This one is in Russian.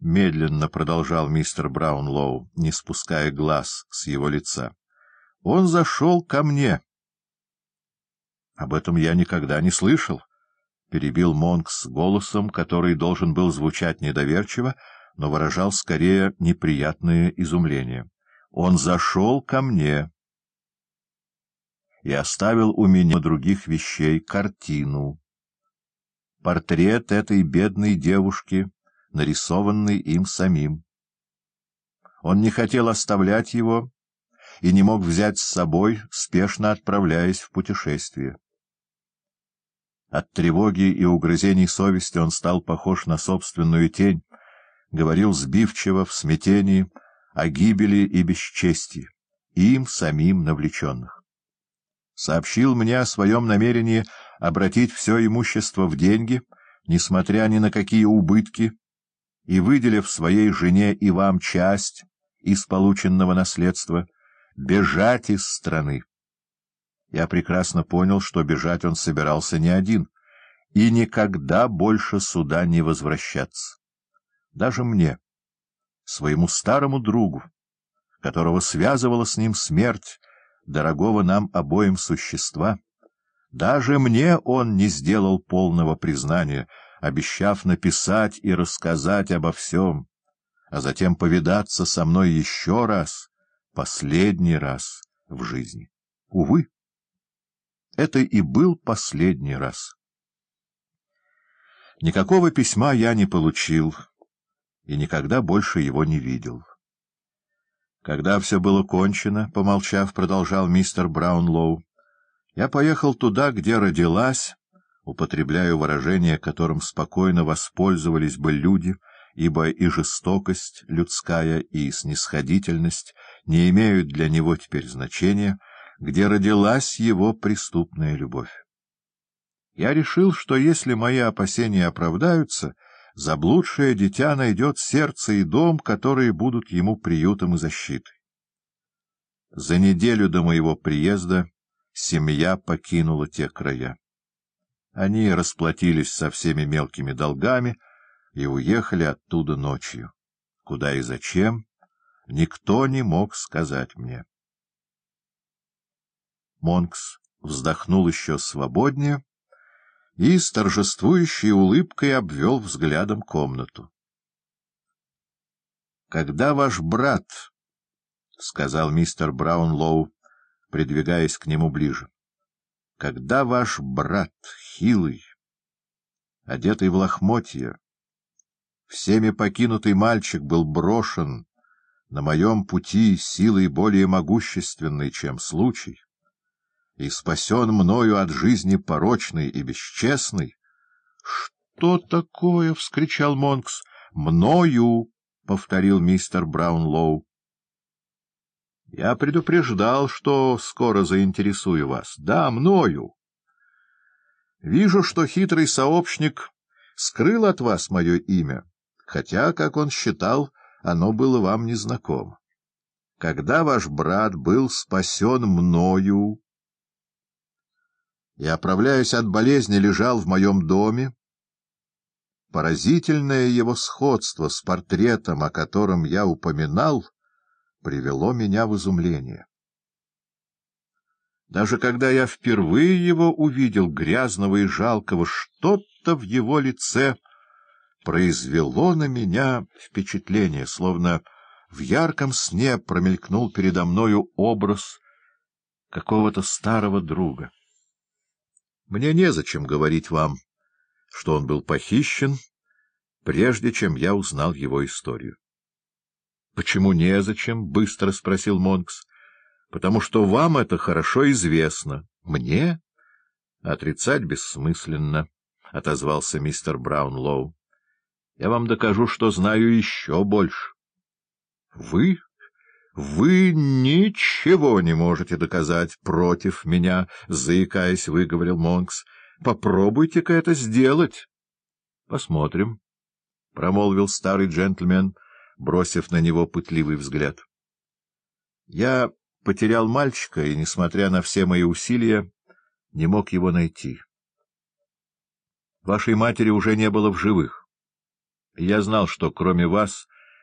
— медленно продолжал мистер Браунлоу, не спуская глаз с его лица. — Он зашел ко мне. — Об этом я никогда не слышал, — перебил Монкс голосом, который должен был звучать недоверчиво, но выражал скорее неприятное изумление. — Он зашел ко мне и оставил у меня других вещей картину. Портрет этой бедной девушки, нарисованный им самим. Он не хотел оставлять его и не мог взять с собой, спешно отправляясь в путешествие. От тревоги и угрызений совести он стал похож на собственную тень, говорил сбивчиво, в смятении, о гибели и бесчестии, им самим навлеченных. Сообщил мне о своем намерении обратить все имущество в деньги, несмотря ни на какие убытки, и, выделив своей жене и вам часть из полученного наследства, бежать из страны. Я прекрасно понял, что бежать он собирался не один, и никогда больше сюда не возвращаться. Даже мне, своему старому другу, которого связывала с ним смерть дорогого нам обоим существа, даже мне он не сделал полного признания, обещав написать и рассказать обо всем, а затем повидаться со мной еще раз, последний раз в жизни. Увы это и был последний раз. Никакого письма я не получил и никогда больше его не видел. Когда все было кончено, помолчав, продолжал мистер Браунлоу, я поехал туда, где родилась, употребляю выражение, которым спокойно воспользовались бы люди, ибо и жестокость людская, и снисходительность не имеют для него теперь значения — где родилась его преступная любовь. Я решил, что если мои опасения оправдаются, заблудшее дитя найдет сердце и дом, которые будут ему приютом и защитой. За неделю до моего приезда семья покинула те края. Они расплатились со всеми мелкими долгами и уехали оттуда ночью. Куда и зачем, никто не мог сказать мне. Монкс вздохнул еще свободнее и с торжествующей улыбкой обвел взглядом комнату. — Когда ваш брат, — сказал мистер Браунлоу, придвигаясь к нему ближе, — когда ваш брат, хилый, одетый в лохмотья, всеми покинутый мальчик был брошен на моем пути силой более могущественной, чем случай, и спасен мною от жизни порочной и бесчестной. — Что такое? — вскричал Монкс. — Мною, — повторил мистер Браунлоу. — Я предупреждал, что скоро заинтересую вас. Да, мною. Вижу, что хитрый сообщник скрыл от вас мое имя, хотя, как он считал, оно было вам незнакомо. Когда ваш брат был спасен мною, и, оправляясь от болезни, лежал в моем доме, поразительное его сходство с портретом, о котором я упоминал, привело меня в изумление. Даже когда я впервые его увидел, грязного и жалкого, что-то в его лице произвело на меня впечатление, словно в ярком сне промелькнул передо мною образ какого-то старого друга. Мне незачем говорить вам, что он был похищен, прежде чем я узнал его историю. — Почему незачем? — быстро спросил Монкс. — Потому что вам это хорошо известно. — Мне? — Отрицать бессмысленно, — отозвался мистер Браунлоу. — Я вам докажу, что знаю еще больше. — Вы? — Вы ничего не можете доказать против меня, — заикаясь, выговорил Монкс. — Попробуйте-ка это сделать. — Посмотрим, — промолвил старый джентльмен, бросив на него пытливый взгляд. Я потерял мальчика и, несмотря на все мои усилия, не мог его найти. Вашей матери уже не было в живых. Я знал, что кроме вас